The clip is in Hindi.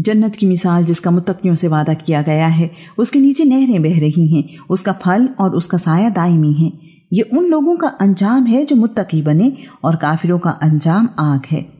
जन्नत की मिसाल जिसका मुतकियों से वादा किया गया है, उसके नीचे नहरें बह रही हैं, उसका फल और उसका साया दायमी है। ये उन लोगों का अंजाम है जो मुत्तकी बने और काफिरों का अंजाम आग है।